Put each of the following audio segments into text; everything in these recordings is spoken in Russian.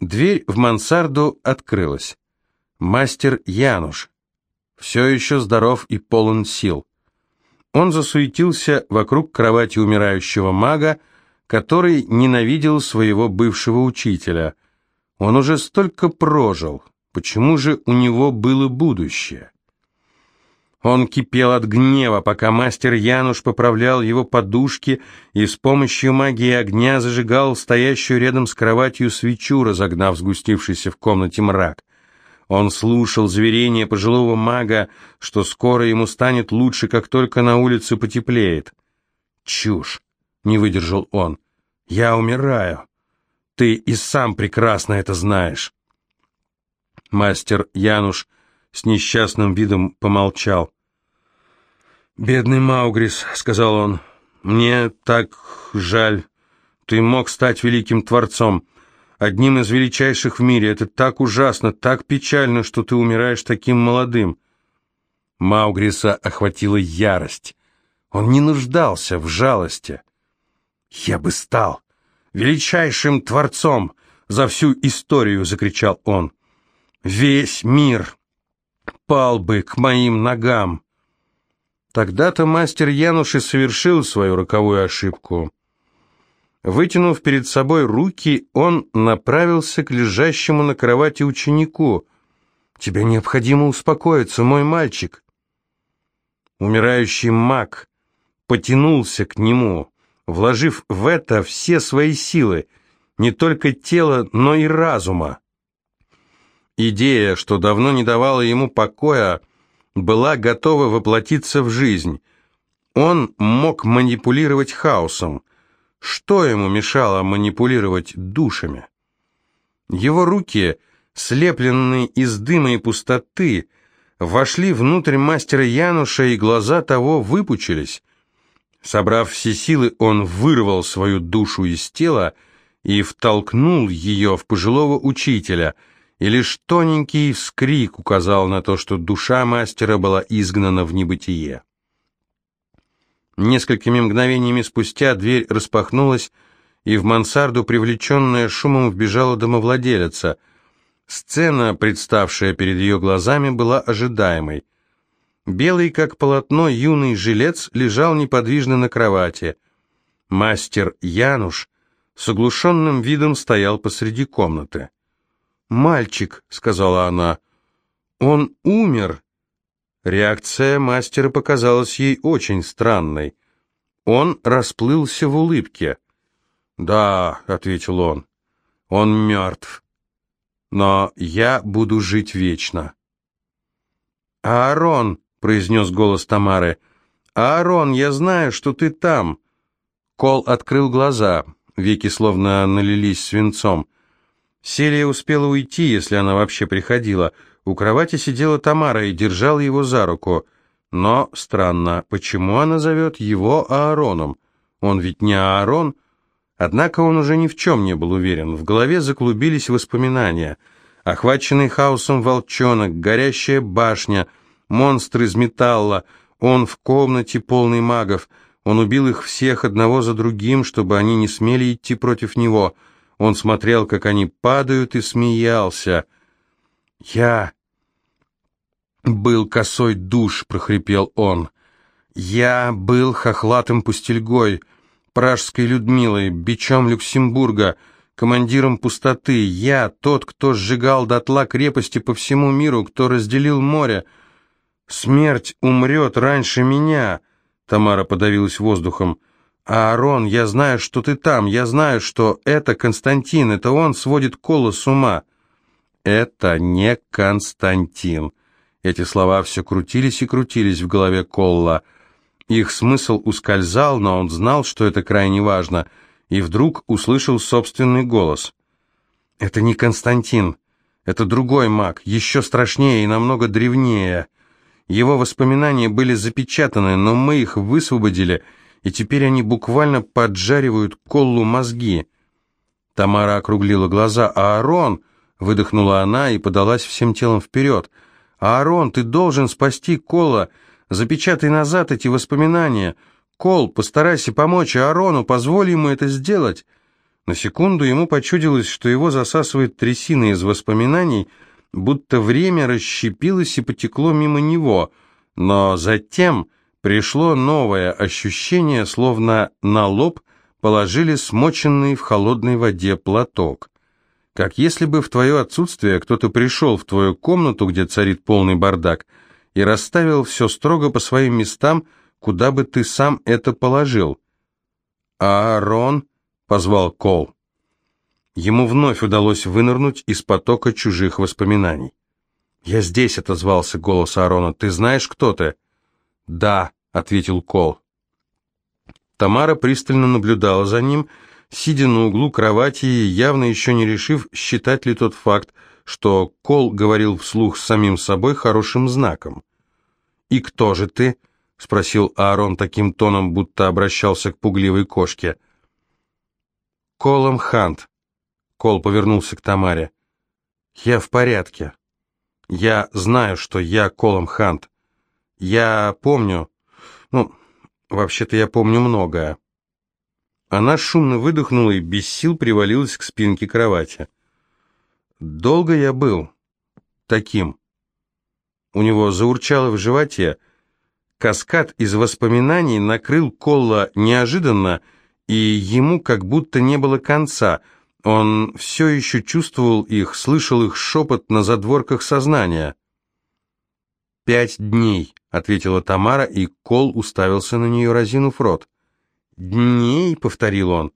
Дверь в мансарду открылась. Мастер Януш, все еще здоров и полон сил. Он засуетился вокруг кровати умирающего мага, который ненавидел своего бывшего учителя. Он уже столько прожил, почему же у него было будущее? Он кипел от гнева, пока мастер Януш поправлял его подушки и с помощью магии огня зажигал стоящую рядом с кроватью свечу, разогнав сгустившийся в комнате мрак. Он слушал зверение пожилого мага, что скоро ему станет лучше, как только на улице потеплеет. «Чушь!» — не выдержал он. «Я умираю. Ты и сам прекрасно это знаешь». Мастер Януш с несчастным видом помолчал. «Бедный Маугрис», — сказал он, — «мне так жаль. Ты мог стать великим творцом, одним из величайших в мире. Это так ужасно, так печально, что ты умираешь таким молодым». Маугриса охватила ярость. Он не нуждался в жалости. «Я бы стал величайшим творцом за всю историю!» — закричал он. «Весь мир пал бы к моим ногам!» Тогда-то мастер Януш и совершил свою роковую ошибку. Вытянув перед собой руки, он направился к лежащему на кровати ученику. «Тебе необходимо успокоиться, мой мальчик». Умирающий маг потянулся к нему, вложив в это все свои силы, не только тела, но и разума. Идея, что давно не давала ему покоя, — была готова воплотиться в жизнь. Он мог манипулировать хаосом. Что ему мешало манипулировать душами? Его руки, слепленные из дыма и пустоты, вошли внутрь мастера Януша, и глаза того выпучились. Собрав все силы, он вырвал свою душу из тела и втолкнул ее в пожилого учителя — и лишь тоненький вскрик указал на то, что душа мастера была изгнана в небытие. Несколькими мгновениями спустя дверь распахнулась, и в мансарду, привлеченная шумом, вбежала домовладелица. Сцена, представшая перед ее глазами, была ожидаемой. Белый, как полотно, юный жилец лежал неподвижно на кровати. Мастер Януш с оглушенным видом стоял посреди комнаты. «Мальчик», — сказала она, — «он умер». Реакция мастера показалась ей очень странной. Он расплылся в улыбке. «Да», — ответил он, — «он мертв. Но я буду жить вечно». «Аарон», — произнес голос Тамары, — «Аарон, я знаю, что ты там». Кол открыл глаза, веки словно налились свинцом. Селия успела уйти, если она вообще приходила. У кровати сидела Тамара и держала его за руку. Но странно, почему она зовет его Аароном? Он ведь не Аарон. Однако он уже ни в чем не был уверен. В голове заклубились воспоминания. Охваченный хаосом волчонок, горящая башня, монстр из металла, он в комнате полный магов. Он убил их всех одного за другим, чтобы они не смели идти против него — он смотрел, как они падают, и смеялся. «Я был косой душ», — прохрипел он. «Я был хохлатым пустельгой, пражской Людмилой, бичом Люксембурга, командиром пустоты. Я тот, кто сжигал дотла крепости по всему миру, кто разделил море. Смерть умрет раньше меня», — Тамара подавилась воздухом. «Аарон, я знаю, что ты там, я знаю, что это Константин, это он сводит Кола с ума». «Это не Константин». Эти слова все крутились и крутились в голове Колла. Их смысл ускользал, но он знал, что это крайне важно, и вдруг услышал собственный голос. «Это не Константин, это другой маг, еще страшнее и намного древнее. Его воспоминания были запечатаны, но мы их высвободили» и теперь они буквально поджаривают Коллу мозги. Тамара округлила глаза. «Аарон!» — выдохнула она и подалась всем телом вперед. «Аарон, ты должен спасти Кола! Запечатай назад эти воспоминания! Кол, постарайся помочь Аарону, позволь ему это сделать!» На секунду ему почудилось, что его засасывает трясина из воспоминаний, будто время расщепилось и потекло мимо него, но затем пришло новое ощущение, словно на лоб положили смоченный в холодной воде платок. Как если бы в твое отсутствие кто-то пришел в твою комнату, где царит полный бардак, и расставил все строго по своим местам, куда бы ты сам это положил. «Аарон», — позвал Кол. Ему вновь удалось вынырнуть из потока чужих воспоминаний. «Я здесь», — отозвался голос Аарона. «Ты знаешь, кто ты?» «Да», — ответил Кол. Тамара пристально наблюдала за ним, сидя на углу кровати, явно еще не решив, считать ли тот факт, что Кол говорил вслух с самим собой хорошим знаком. «И кто же ты?» — спросил Аарон таким тоном, будто обращался к пугливой кошке. «Колом Хант», Кол повернулся к Тамаре. «Я в порядке. Я знаю, что я Колом Хант. Я помню... Ну, вообще-то я помню многое». Она шумно выдохнула и без сил привалилась к спинке кровати. «Долго я был таким». У него заурчало в животе. Каскад из воспоминаний накрыл Колла неожиданно, и ему как будто не было конца — он все еще чувствовал их, слышал их шепот на задворках сознания. «Пять дней», — ответила Тамара, и Кол уставился на нее, разинув рот. «Дней?» — повторил он.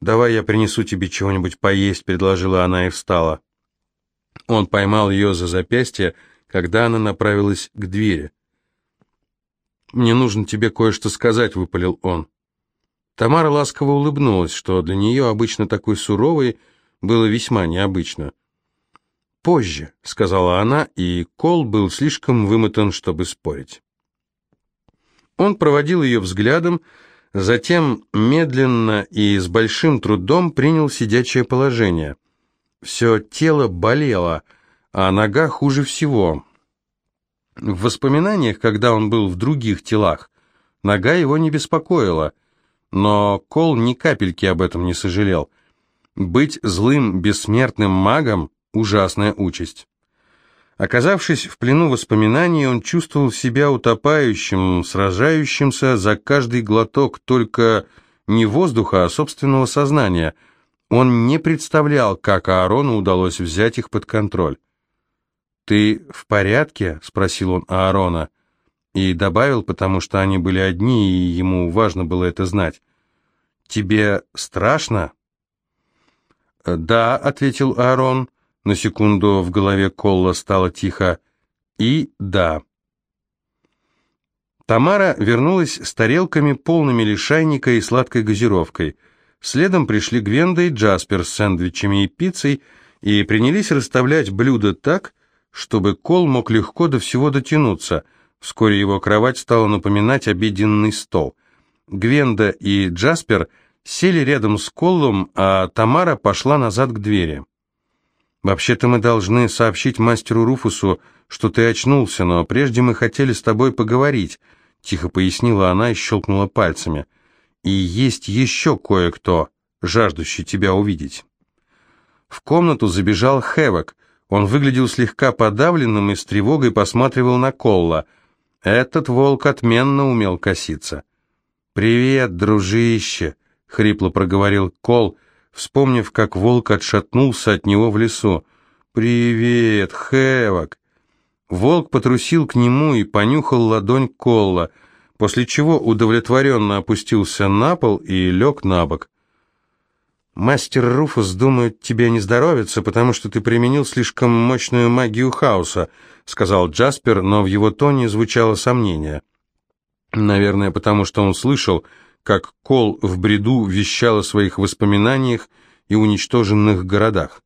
«Давай я принесу тебе чего-нибудь поесть», — предложила она и встала. Он поймал ее за запястье, когда она направилась к двери. «Мне нужно тебе кое-что сказать», — выпалил он. Тамара ласково улыбнулась, что для нее, обычно такой суровой, было весьма необычно. «Позже», — сказала она, и Кол был слишком вымотан, чтобы спорить. Он проводил ее взглядом, затем медленно и с большим трудом принял сидячее положение. Все тело болело, а нога хуже всего. В воспоминаниях, когда он был в других телах, нога его не беспокоила — но Кол ни капельки об этом не сожалел. Быть злым, бессмертным магом – ужасная участь. Оказавшись в плену воспоминаний, он чувствовал себя утопающим, сражающимся за каждый глоток только не воздуха, а собственного сознания. Он не представлял, как Аарону удалось взять их под контроль. «Ты в порядке?» – спросил он Аарона. – и добавил, потому что они были одни, и ему важно было это знать. «Тебе страшно?» «Да», — ответил Аарон. На секунду в голове Колла стало тихо. «И да». Тамара вернулась с тарелками, полными лишайника и сладкой газировкой. Следом пришли Гвенда и Джаспер с сэндвичами и пиццей и принялись расставлять блюда так, чтобы Кол мог легко до всего дотянуться — Вскоре его кровать стала напоминать обеденный стол. Гвенда и Джаспер сели рядом с Коллом, а Тамара пошла назад к двери. «Вообще-то мы должны сообщить мастеру Руфусу, что ты очнулся, но прежде мы хотели с тобой поговорить», — тихо пояснила она и щелкнула пальцами. «И есть еще кое-кто, жаждущий тебя увидеть». В комнату забежал Хэвок. Он выглядел слегка подавленным и с тревогой посматривал на Колла — этот волк отменно умел коситься. «Привет, дружище!» — хрипло проговорил Кол, вспомнив, как волк отшатнулся от него в лесу. «Привет, Хэвок!» Волк потрусил к нему и понюхал ладонь Колла, после чего удовлетворенно опустился на пол и лег на бок. «Мастер Руфус думает, тебе не здоровится, потому что ты применил слишком мощную магию хаоса», сказал Джаспер, но в его тоне звучало сомнение. Наверное, потому что он слышал, как Кол в бреду вещал о своих воспоминаниях и уничтоженных городах.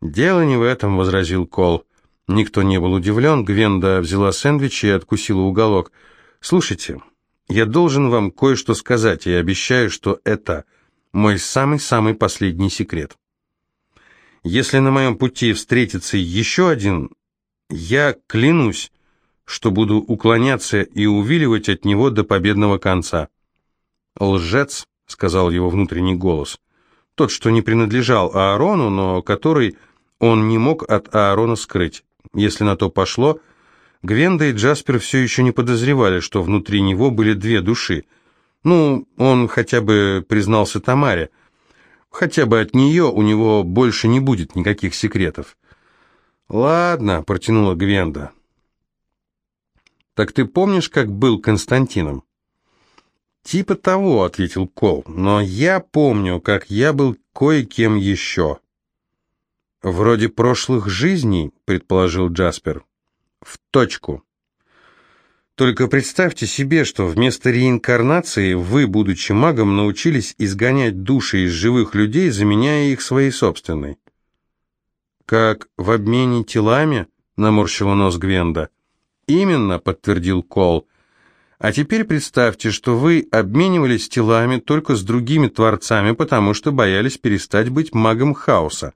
«Дело не в этом», — возразил Кол. Никто не был удивлен, Гвенда взяла сэндвич и откусила уголок. «Слушайте, я должен вам кое-что сказать, и обещаю, что это мой самый-самый последний секрет. Если на моем пути встретится еще один, я клянусь, что буду уклоняться и увиливать от него до победного конца. «Лжец», — сказал его внутренний голос, Тот, что не принадлежал Аарону, но который он не мог от Аарона скрыть. Если на то пошло, Гвенда и Джаспер все еще не подозревали, что внутри него были две души. Ну, он хотя бы признался Тамаре. Хотя бы от нее у него больше не будет никаких секретов. «Ладно», — протянула Гвенда. «Так ты помнишь, как был Константином?» «Типа того», — ответил Кол, — «но я помню, как я был кое-кем еще». «Вроде прошлых жизней», — предположил Джаспер. «В точку». Только представьте себе, что вместо реинкарнации вы, будучи магом, научились изгонять души из живых людей, заменяя их своей собственной. «Как в обмене телами?» — наморщила нос Гвенда. «Именно», — подтвердил Кол. «А теперь представьте, что вы обменивались телами только с другими творцами, потому что боялись перестать быть магом хаоса.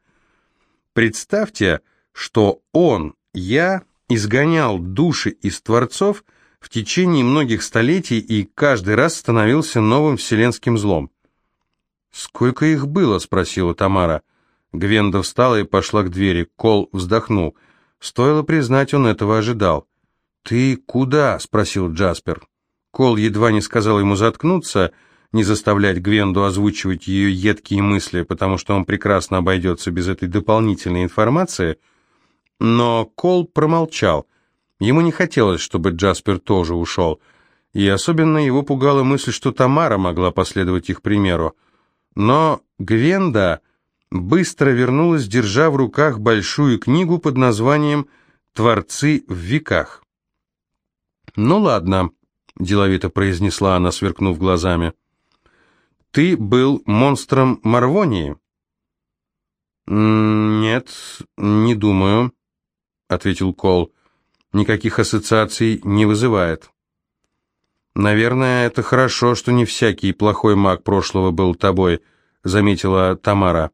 Представьте, что он, я, изгонял души из творцов в течение многих столетий и каждый раз становился новым вселенским злом». «Сколько их было?» — спросила Тамара. Гвенда встала и пошла к двери. Кол вздохнул. Стоило признать, он этого ожидал. «Ты куда?» — спросил Джаспер. Кол едва не сказал ему заткнуться, не заставлять Гвенду озвучивать ее едкие мысли, потому что он прекрасно обойдется без этой дополнительной информации. Но Кол промолчал. Ему не хотелось, чтобы Джаспер тоже ушел. И особенно его пугала мысль, что Тамара могла последовать их примеру. Но Гвенда быстро вернулась, держа в руках большую книгу под названием «Творцы в веках». «Ну ладно», — деловито произнесла она, сверкнув глазами. «Ты был монстром Марвонии?» «Нет, не думаю», — ответил Кол. «Никаких ассоциаций не вызывает». «Наверное, это хорошо, что не всякий плохой маг прошлого был тобой», — заметила Тамара.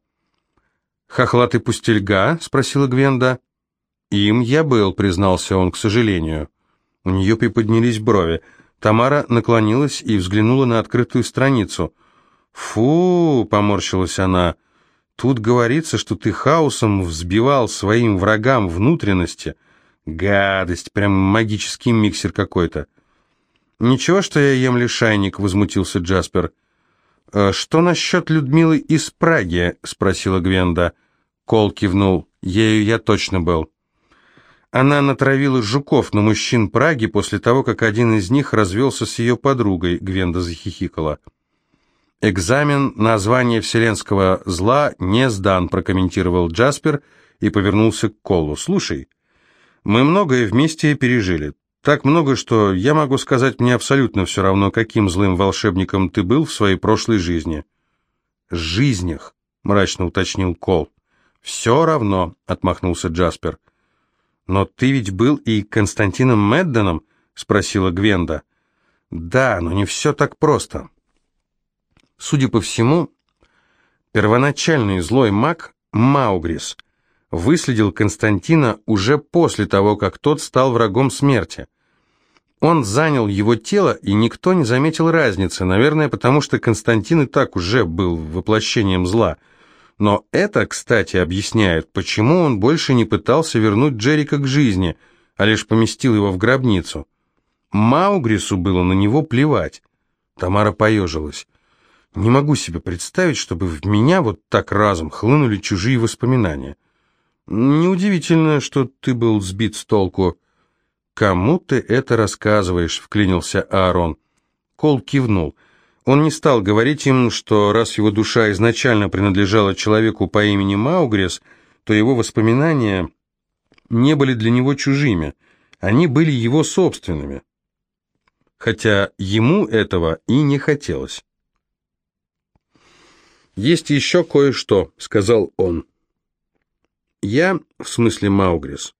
«Хохлатый пустельга?» — спросила Гвенда. «Им я был», — признался он, к сожалению. У нее приподнялись брови. Тамара наклонилась и взглянула на открытую страницу. «Фу!» — поморщилась она. «Тут говорится, что ты хаосом взбивал своим врагам внутренности. Гадость, прям магический миксер какой-то». «Ничего, что я ем лишайник», — возмутился Джаспер. «Э, «Что насчет Людмилы из Праги?» — спросила Гвенда. Кол кивнул. Ею я точно был. Она натравила жуков на мужчин Праги после того, как один из них развелся с ее подругой, Гвенда захихикала. «Экзамен на звание вселенского зла не сдан», прокомментировал Джаспер и повернулся к Колу. «Слушай, мы многое вместе пережили. Так много, что я могу сказать, мне абсолютно все равно, каким злым волшебником ты был в своей прошлой жизни». «Жизнях», — мрачно уточнил Кол. «Все равно», — отмахнулся Джаспер. «Но ты ведь был и Константином Медденом?» — спросила Гвенда. «Да, но не все так просто». Судя по всему, первоначальный злой маг Маугрис выследил Константина уже после того, как тот стал врагом смерти. Он занял его тело, и никто не заметил разницы, наверное, потому что Константин и так уже был воплощением зла — но это, кстати, объясняет, почему он больше не пытался вернуть Джерика к жизни, а лишь поместил его в гробницу. Маугрису было на него плевать. Тамара поежилась. Не могу себе представить, чтобы в меня вот так разом хлынули чужие воспоминания. Неудивительно, что ты был сбит с толку. Кому ты это рассказываешь? вклинился Аарон. Кол кивнул. Он не стал говорить им, что раз его душа изначально принадлежала человеку по имени Маугрес, то его воспоминания не были для него чужими, они были его собственными. Хотя ему этого и не хотелось. «Есть еще кое-что», — сказал он. «Я, в смысле Маугрис,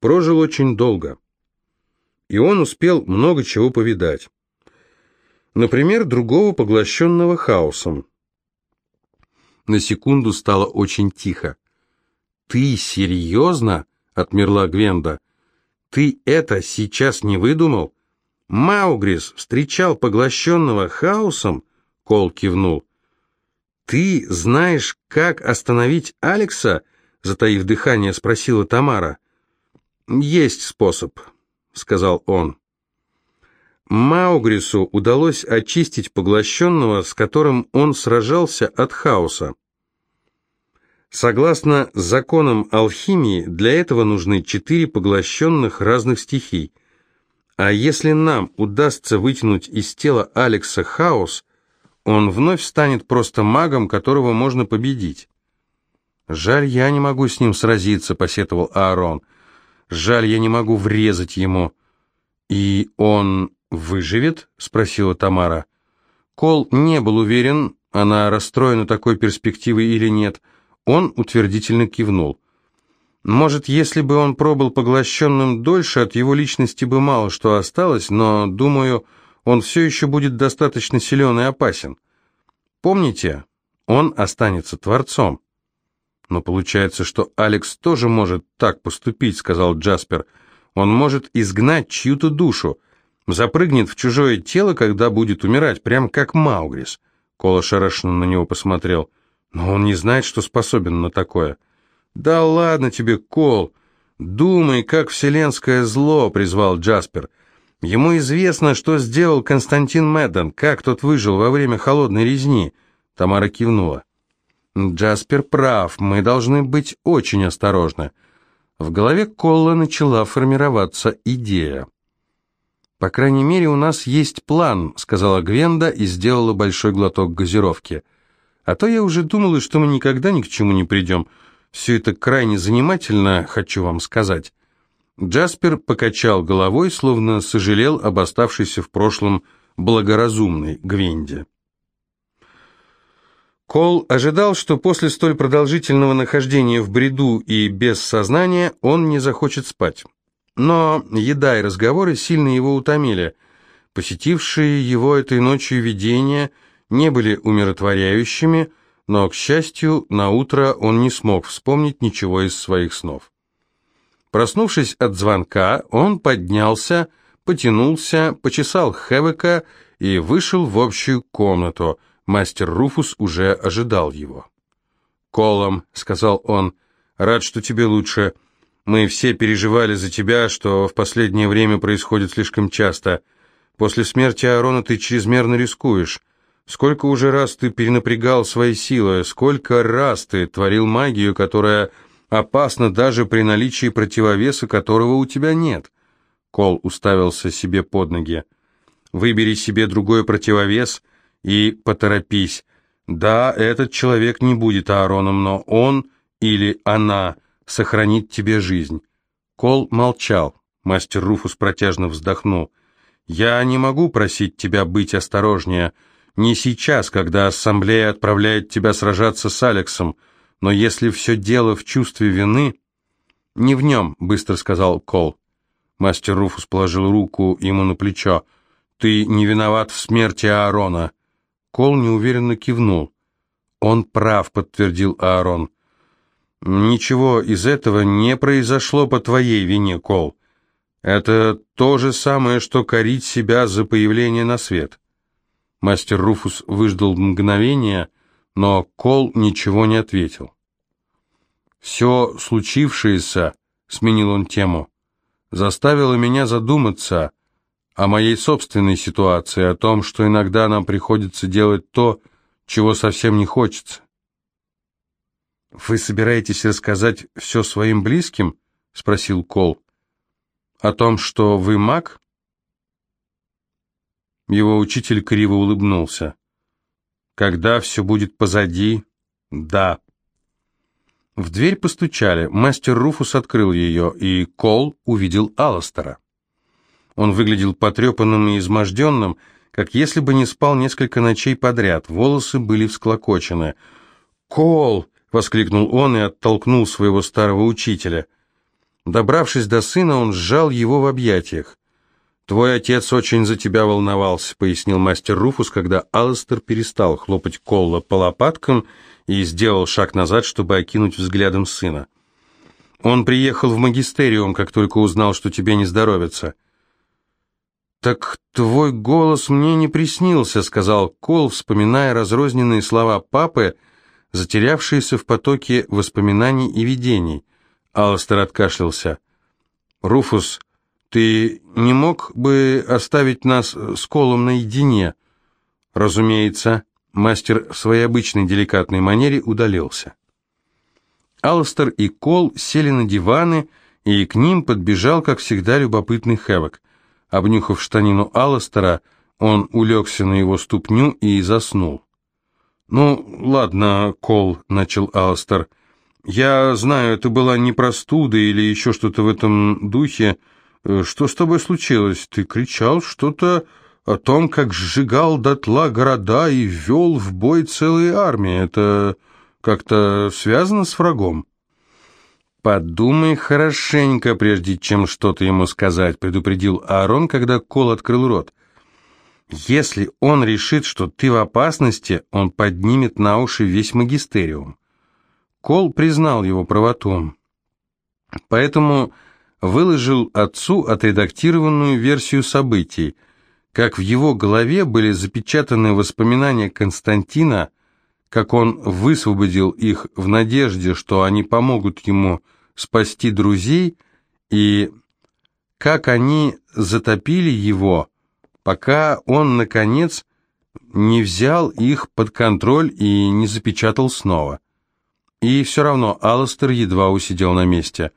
прожил очень долго, и он успел много чего повидать. Например, другого поглощенного хаосом. На секунду стало очень тихо. «Ты серьезно?» — отмерла Гвенда. «Ты это сейчас не выдумал?» «Маугрис встречал поглощенного хаосом?» — Кол кивнул. «Ты знаешь, как остановить Алекса?» — затаив дыхание, спросила Тамара. «Есть способ», — сказал он. Маугрису удалось очистить поглощенного, с которым он сражался от хаоса. Согласно законам алхимии, для этого нужны четыре поглощенных разных стихий. А если нам удастся вытянуть из тела Алекса хаос, он вновь станет просто магом, которого можно победить. «Жаль, я не могу с ним сразиться», — посетовал Аарон. «Жаль, я не могу врезать ему». «И он выживет?» — спросила Тамара. Кол не был уверен, она расстроена такой перспективой или нет — он утвердительно кивнул. Может, если бы он пробыл поглощенным дольше, от его личности бы мало что осталось, но, думаю, он все еще будет достаточно силен и опасен. Помните, он останется творцом. Но получается, что Алекс тоже может так поступить, сказал Джаспер. Он может изгнать чью-то душу, запрыгнет в чужое тело, когда будет умирать, прям как Маугрис. Кола шарашенно на него посмотрел. Но он не знает, что способен на такое. «Да ладно тебе, Кол! Думай, как вселенское зло!» — призвал Джаспер. «Ему известно, что сделал Константин Мэдден, как тот выжил во время холодной резни». Тамара кивнула. «Джаспер прав, мы должны быть очень осторожны». В голове Колла начала формироваться идея. «По крайней мере, у нас есть план», — сказала Гвенда и сделала большой глоток газировки. А то я уже думала, что мы никогда ни к чему не придем. Все это крайне занимательно, хочу вам сказать». Джаспер покачал головой, словно сожалел об оставшейся в прошлом благоразумной Гвенде. Кол ожидал, что после столь продолжительного нахождения в бреду и без сознания он не захочет спать. Но еда и разговоры сильно его утомили. Посетившие его этой ночью видения – не были умиротворяющими, но, к счастью, на утро он не смог вспомнить ничего из своих снов. Проснувшись от звонка, он поднялся, потянулся, почесал Хевека и вышел в общую комнату. Мастер Руфус уже ожидал его. «Колом», — сказал он, — «рад, что тебе лучше. Мы все переживали за тебя, что в последнее время происходит слишком часто. После смерти Аарона ты чрезмерно рискуешь. Сколько уже раз ты перенапрягал свои силы, сколько раз ты творил магию, которая опасна даже при наличии противовеса, которого у тебя нет. Кол уставился себе под ноги. Выбери себе другой противовес и поторопись. Да, этот человек не будет Аароном, но он или она сохранит тебе жизнь. Кол молчал. Мастер Руфус протяжно вздохнул. «Я не могу просить тебя быть осторожнее», не сейчас, когда ассамблея отправляет тебя сражаться с Алексом, но если все дело в чувстве вины...» «Не в нем», — быстро сказал Кол. Мастер Руфус положил руку ему на плечо. «Ты не виноват в смерти Аарона». Кол неуверенно кивнул. «Он прав», — подтвердил Аарон. «Ничего из этого не произошло по твоей вине, Кол. Это то же самое, что корить себя за появление на свет». Мастер Руфус выждал мгновение, но Кол ничего не ответил. «Все случившееся», — сменил он тему, — «заставило меня задуматься о моей собственной ситуации, о том, что иногда нам приходится делать то, чего совсем не хочется». «Вы собираетесь рассказать все своим близким?» — спросил Кол. «О том, что вы маг?» Его учитель криво улыбнулся. «Когда все будет позади?» «Да». В дверь постучали. Мастер Руфус открыл ее, и Кол увидел Алластера. Он выглядел потрепанным и изможденным, как если бы не спал несколько ночей подряд. Волосы были всклокочены. «Кол!» — воскликнул он и оттолкнул своего старого учителя. Добравшись до сына, он сжал его в объятиях. «Твой отец очень за тебя волновался», — пояснил мастер Руфус, когда Алластер перестал хлопать Колла по лопаткам и сделал шаг назад, чтобы окинуть взглядом сына. «Он приехал в магистериум, как только узнал, что тебе не здоровится». «Так твой голос мне не приснился», — сказал Кол, вспоминая разрозненные слова папы, затерявшиеся в потоке воспоминаний и видений. Алластер откашлялся. «Руфус, ты не мог бы оставить нас с Колом наедине?» «Разумеется», — мастер в своей обычной деликатной манере удалился. Алластер и Кол сели на диваны, и к ним подбежал, как всегда, любопытный Хэвок. Обнюхав штанину Алластера, он улегся на его ступню и заснул. «Ну, ладно, Кол», — начал Алластер. «Я знаю, это была не простуда или еще что-то в этом духе. Э, что с тобой случилось? Ты кричал что-то о том, как сжигал дотла города и ввел в бой целые армии. Это как-то связано с врагом?» «Подумай хорошенько, прежде чем что-то ему сказать», — предупредил Аарон, когда Кол открыл рот. «Если он решит, что ты в опасности, он поднимет на уши весь магистериум». Кол признал его правоту. Поэтому выложил отцу отредактированную версию событий, как в его голове были запечатаны воспоминания Константина, как он высвободил их в надежде, что они помогут ему спасти друзей, и как они затопили его, пока он, наконец, не взял их под контроль и не запечатал снова. И все равно Алластер едва усидел на месте.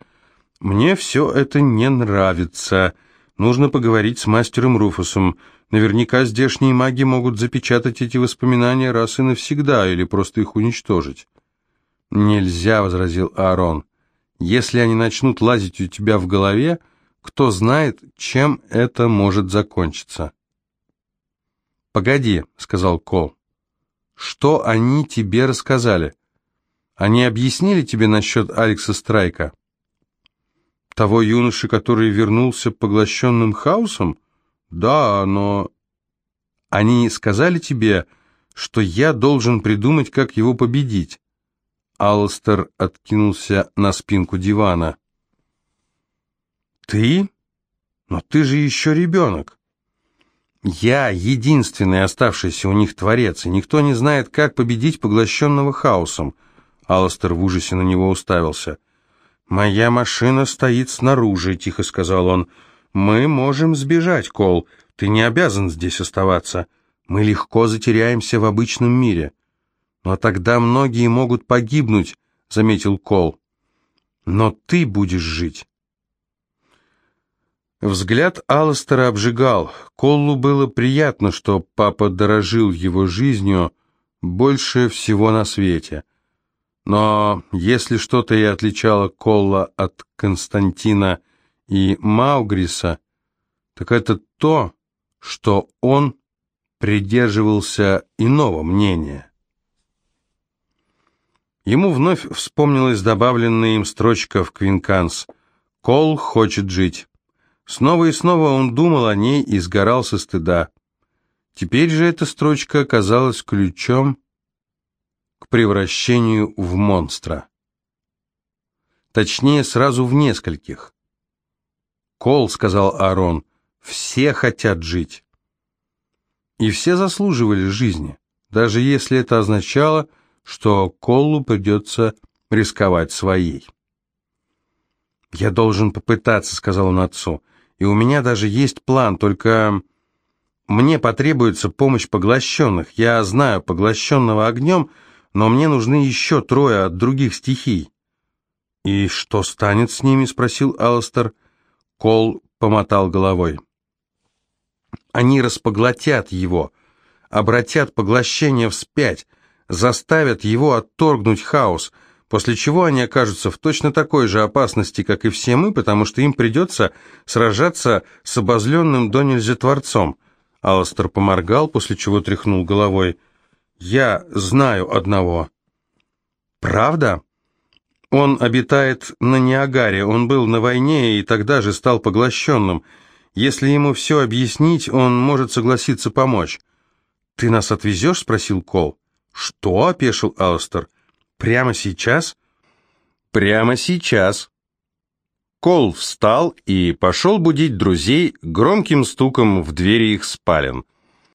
«Мне все это не нравится. Нужно поговорить с мастером Руфусом. Наверняка здешние маги могут запечатать эти воспоминания раз и навсегда, или просто их уничтожить». «Нельзя», — возразил Аарон. Если они начнут лазить у тебя в голове, кто знает, чем это может закончиться. «Погоди», — сказал Кол. «Что они тебе рассказали? Они объяснили тебе насчет Алекса Страйка?» «Того юноши, который вернулся поглощенным хаосом? Да, но...» «Они сказали тебе, что я должен придумать, как его победить?» Алластер откинулся на спинку дивана. «Ты? Но ты же еще ребенок!» «Я единственный оставшийся у них творец, и никто не знает, как победить поглощенного хаосом». Алластер в ужасе на него уставился. «Моя машина стоит снаружи», — тихо сказал он. «Мы можем сбежать, Кол. Ты не обязан здесь оставаться. Мы легко затеряемся в обычном мире». «Но тогда многие могут погибнуть», — заметил Кол. «Но ты будешь жить». Взгляд Алластера обжигал. Коллу было приятно, что папа дорожил его жизнью больше всего на свете. Но если что-то и отличало Колла от Константина и Маугриса, так это то, что он придерживался иного мнения. Ему вновь вспомнилась добавленная им строчка в Квинканс «Кол хочет жить». Снова и снова он думал о ней и сгорал со стыда. Теперь же эта строчка оказалась ключом к превращению в монстра. Точнее, сразу в нескольких. «Кол», — сказал Аарон, — «все хотят жить». И все заслуживали жизни, даже если это означало, что Коллу придется рисковать своей. «Я должен попытаться», — сказал он отцу, — «и у меня даже есть план, только мне потребуется помощь поглощенных. Я знаю поглощенного огнем, но мне нужны еще трое от других стихий». «И что станет с ними?» — спросил Алластер. Кол помотал головой. «Они распоглотят его, обратят поглощение вспять, заставят его отторгнуть хаос, после чего они окажутся в точно такой же опасности, как и все мы, потому что им придется сражаться с обозленным до нельзя Творцом. Алластер поморгал, после чего тряхнул головой. «Я знаю одного». «Правда?» «Он обитает на Ниагаре, он был на войне и тогда же стал поглощенным. Если ему все объяснить, он может согласиться помочь». «Ты нас отвезешь?» — спросил Кол. «Что?» — опешил Алстер. «Прямо сейчас?» «Прямо сейчас». Кол встал и пошел будить друзей громким стуком в двери их спален –